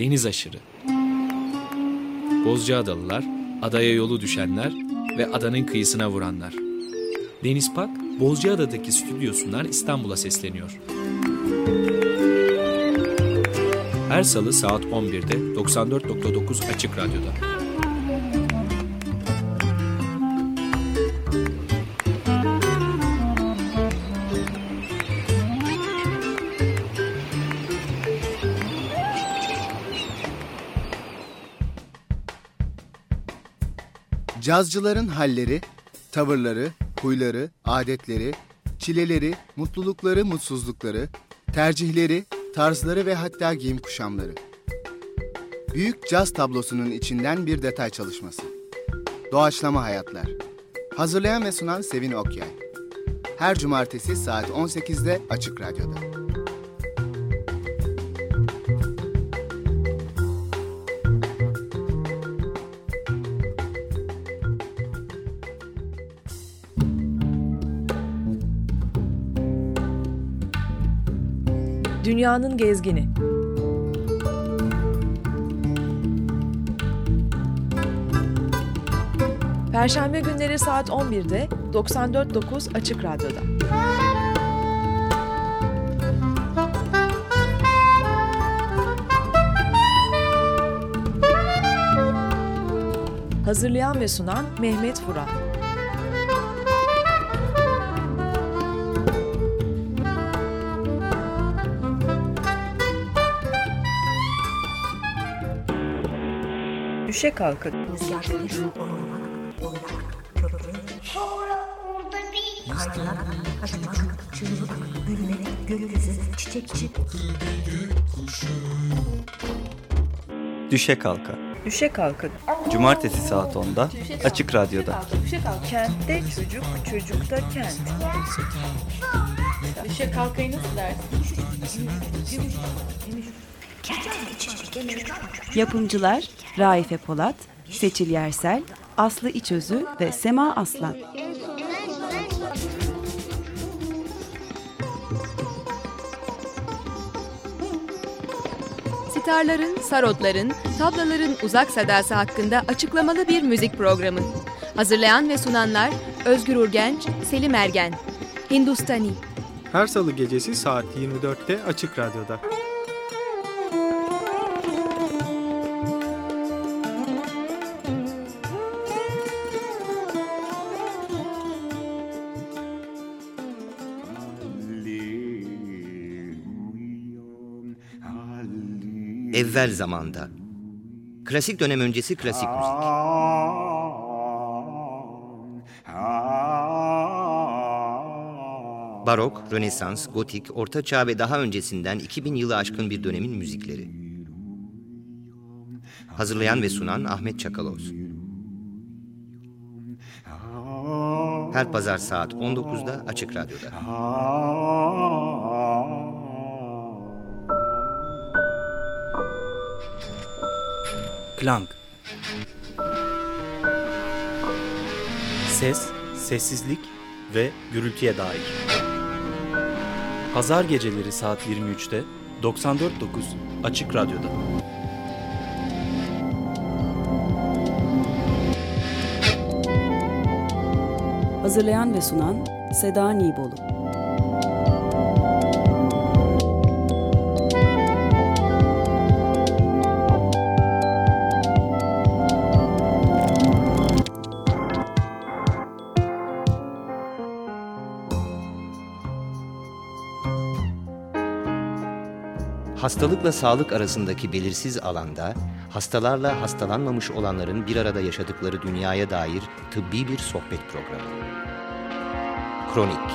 deniz aşırı. Bozcaadalılar, adaya yolu düşenler ve adanın kıyısına vuranlar. Deniz Pak, Bozcaada'daki stüdyosundan İstanbul'a sesleniyor. Her salı saat 11'de 94.9 Açık Radyo'da. Cazcıların halleri, tavırları, huyları, adetleri, çileleri, mutlulukları, mutsuzlukları, tercihleri, tarzları ve hatta giyim kuşamları. Büyük caz tablosunun içinden bir detay çalışması. Doğaçlama Hayatlar. Hazırlayan ve sunan Sevin Okyay. Her cumartesi saat 18'de Açık Radyo'da. Dünyanın gezgini. Perşembe günleri saat 11'de 94.9 Açık Radyo'da. Hazırlayan ve sunan Mehmet Furan. Düşe kalkın. Düşe kalka. Düşe kalkın. Cumartesi saat 10'da Açık Radyo'da. Kentte çocuk, çocukta kent. Düşe kalkayı nasıl dersin? Yapımcılar Raife Polat, Seçil Yersel, Aslı İçözü ve Sema Aslan. Sitarların, sarotların, tablaların uzak sadası hakkında açıklamalı bir müzik programı. Hazırlayan ve sunanlar Özgür Urgenç, Selim Ergen. Hindustani. Her salı gecesi saat 24'te Açık Radyo'da. Evvel zamanda. Klasik dönem öncesi klasik müzik. Barok, Rönesans, Gotik, Orta Çağ ve daha öncesinden 2000 yılı aşkın bir dönemin müzikleri. Hazırlayan ve sunan Ahmet Çakaloz. Her pazar saat 19'da Açık Radyo'da. Klang Ses, sessizlik ve gürültüye dair. Pazar geceleri saat 23'te 94.9 Açık Radyo'da. Hazırlayan ve sunan Seda Nibolu. Hastalıkla sağlık arasındaki belirsiz alanda, hastalarla hastalanmamış olanların bir arada yaşadıkları dünyaya dair tıbbi bir sohbet programı. Kronik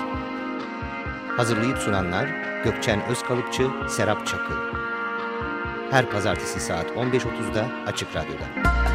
Hazırlayıp sunanlar Gökçen Özkalıpçı, Serap Çakıl. Her pazartesi saat 15.30'da Açık Radyo'da.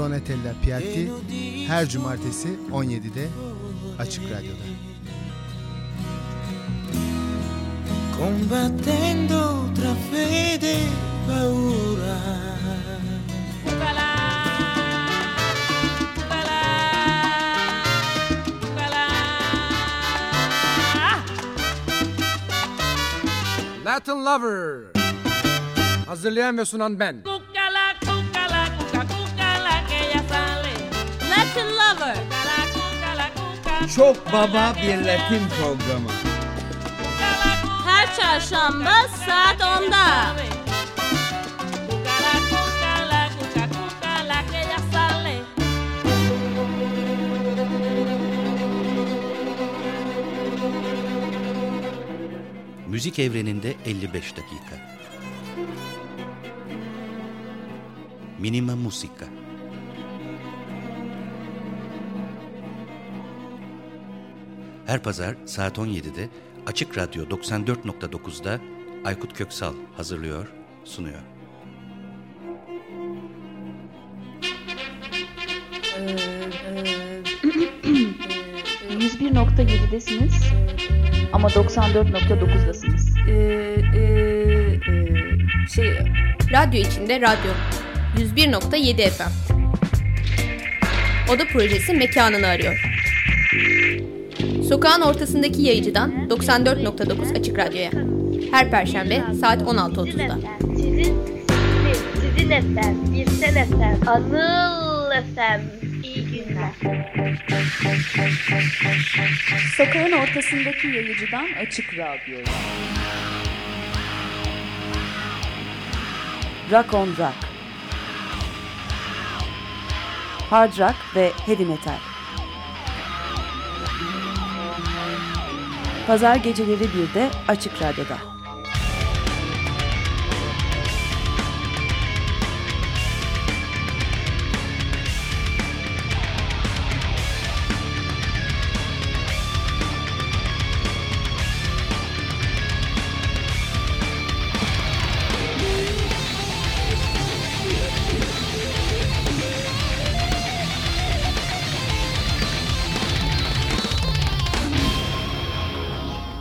Donatella Piatti her cumartesi 17'de Açık Radyo'da. combattendo tra fede e paura. Latin Lover. Hazırlayan ve sunan ben. Çok Baba bir Latin programı. Her çarşamba saat 10'da. Müzik evreninde 55 dakika. Minima Musica. Her pazar saat 17'de Açık Radyo 94.9'da Aykut Köksal hazırlıyor, sunuyor. Ee, 101.7'desiniz ama 94.9'dasınız. şey radyo içinde radyo 101.7 FM. Oda projesi mekanını arıyor. Sokağın ortasındaki yayıcıdan 94.9 Açık Radyo'ya. Her perşembe saat 16.30'da. Sizin, sizin, sizin efem, Birsen efem, Anıl efem. İyi günler. Sokağın ortasındaki yayıcıdan Açık Radyo'ya. Rock on Rock. Hard rock ve heavy metal. Pazar geceleri bir de Açık Radyo'da.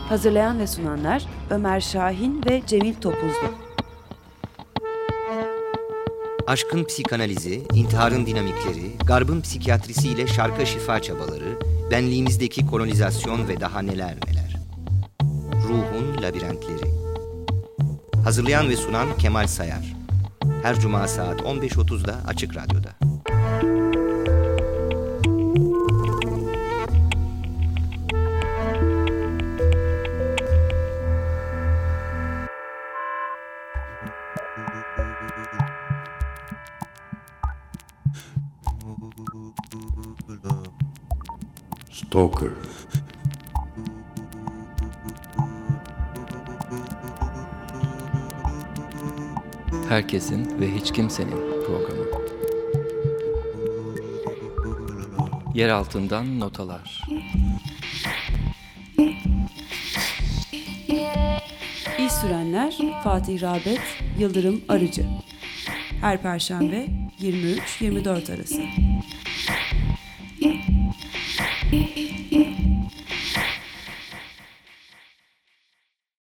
Hazırlayan ve sunanlar Ömer Şahin ve Cemil Topuzlu. Aşkın psikanalizi, intiharın dinamikleri, garbın psikiyatrisiyle şarka şifa çabaları, benliğimizdeki kolonizasyon ve daha neler neler. Ruhun labirentleri. Hazırlayan ve sunan Kemal Sayar. Her cuma saat 15.30'da Açık Radyo'da. Stalker. Herkesin ve hiç kimsenin programı. Yer altından notalar. İş sürenler Fatih Rabet, Yıldırım Arıcı. Her Perşembe 23-24 arası.